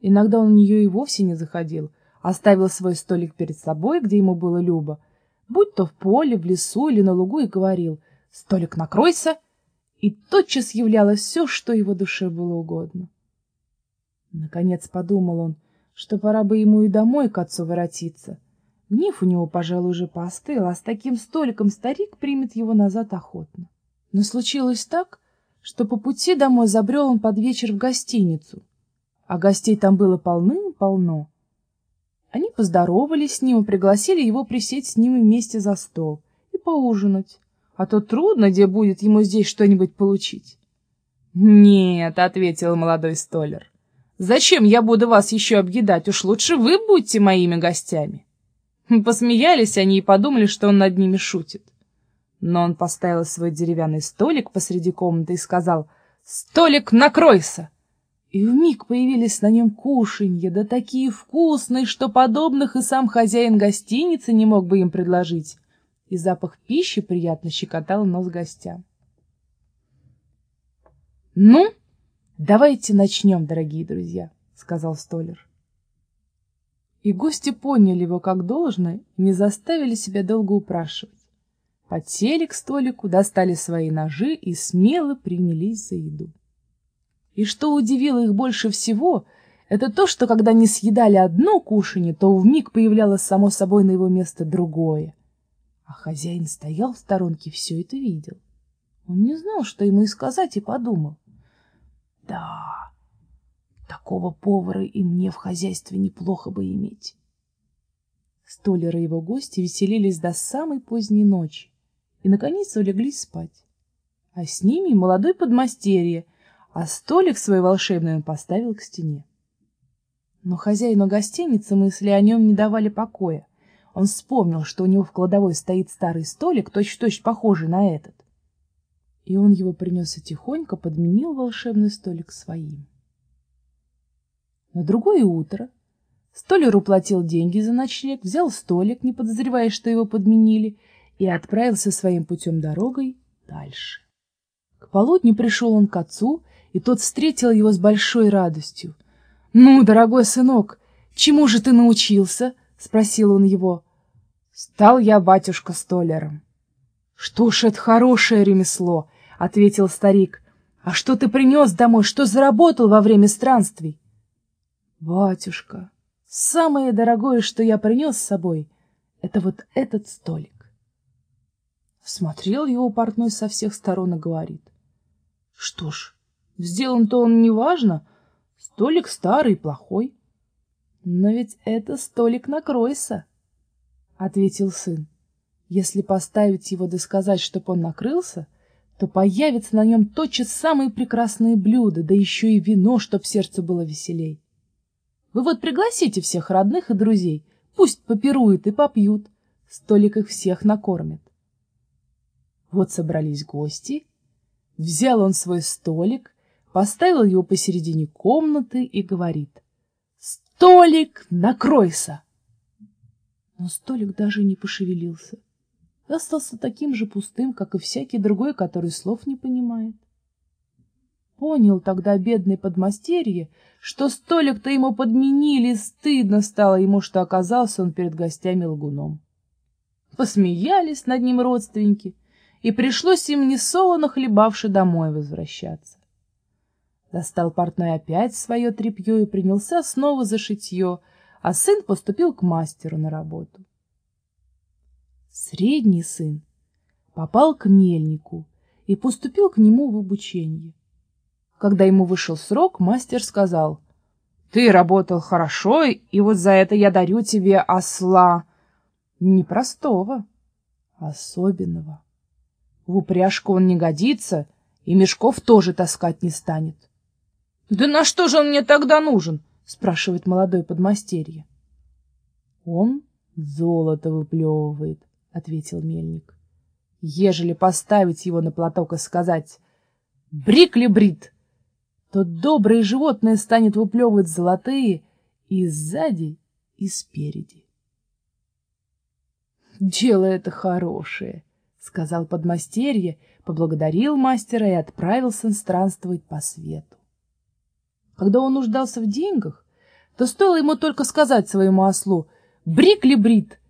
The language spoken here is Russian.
Иногда он в нее и вовсе не заходил, оставил свой столик перед собой, где ему было любо, будь то в поле, в лесу или на лугу, и говорил «Столик накройся!» и тотчас являлось все, что его душе было угодно. Наконец подумал он, что пора бы ему и домой к отцу воротиться. Гнев у него, пожалуй, уже поостыл, а с таким столиком старик примет его назад охотно. Но случилось так, что по пути домой забрел он под вечер в гостиницу, а гостей там было полным-полно. Они поздоровались с ним и пригласили его присесть с ними вместе за стол и поужинать, а то трудно, где будет ему здесь что-нибудь получить. «Нет», — ответил молодой столер, — «зачем я буду вас еще объедать? Уж лучше вы будьте моими гостями». Посмеялись они и подумали, что он над ними шутит. Но он поставил свой деревянный столик посреди комнаты и сказал «Столик, накройся!» И вмиг появились на нем кушанья, да такие вкусные, что подобных и сам хозяин гостиницы не мог бы им предложить. И запах пищи приятно щекотал нос гостям. «Ну, давайте начнем, дорогие друзья», — сказал столер. И гости поняли его как должно и не заставили себя долго упрашивать. Подсели к столику, достали свои ножи и смело принялись за еду. И что удивило их больше всего, это то, что когда не съедали одно кушанье, то вмиг появлялось само собой на его место другое. А хозяин стоял в сторонке все это видел. Он не знал, что ему и сказать, и подумал. Да, такого повара и мне в хозяйстве неплохо бы иметь. Столер и его гости веселились до самой поздней ночи и, наконец, улеглись спать. А с ними молодой подмастерье — а столик свой волшебный он поставил к стене. Но хозяину гостиницы мысли о нем не давали покоя. Он вспомнил, что у него в кладовой стоит старый столик, точь-в-точь -точь похожий на этот. И он его принес и тихонько подменил волшебный столик своим. На другое утро столер уплатил деньги за ночлег, взял столик, не подозревая, что его подменили, и отправился своим путем дорогой дальше. К полудню пришел он к отцу и тот встретил его с большой радостью. — Ну, дорогой сынок, чему же ты научился? — спросил он его. — Стал я, батюшка, столяром. — Что ж, это хорошее ремесло, — ответил старик. — А что ты принес домой, что заработал во время странствий? — Батюшка, самое дорогое, что я принес с собой, — это вот этот столик. Смотрел его портной со всех сторон и говорит. — Что ж, Сделан-то он неважно, столик старый, плохой. Но ведь это столик накройся, — ответил сын. Если поставить его да сказать, чтоб он накрылся, то появится на нем тотчас самые прекрасные блюда, да еще и вино, чтоб сердцу было веселей. Вы вот пригласите всех родных и друзей, пусть попируют и попьют, столик их всех накормит. Вот собрались гости, взял он свой столик, поставил его посередине комнаты и говорит «Столик, накройся!» Но столик даже не пошевелился. Остался таким же пустым, как и всякий другой, который слов не понимает. Понял тогда бедный подмастерье, что столик-то ему подменили, стыдно стало ему, что оказался он перед гостями лгуном. Посмеялись над ним родственники, и пришлось им несолоно хлебавши домой возвращаться. Достал портной опять свое тряпье и принялся снова за шитье, а сын поступил к мастеру на работу. Средний сын попал к мельнику и поступил к нему в обучение. Когда ему вышел срок, мастер сказал, «Ты работал хорошо, и вот за это я дарю тебе осла. Непростого, особенного. В упряжку он не годится, и мешков тоже таскать не станет. — Да на что же он мне тогда нужен? — спрашивает молодой подмастерье. — Он золото выплевывает, — ответил мельник. — Ежели поставить его на платок и сказать «брик ли брит», то доброе животное станет выплевывать золотые и сзади, и спереди. — Дело это хорошее, — сказал подмастерье, поблагодарил мастера и отправился странствовать по свету. Когда он нуждался в деньгах, то стоило ему только сказать своему ослу «Брик ли брит?»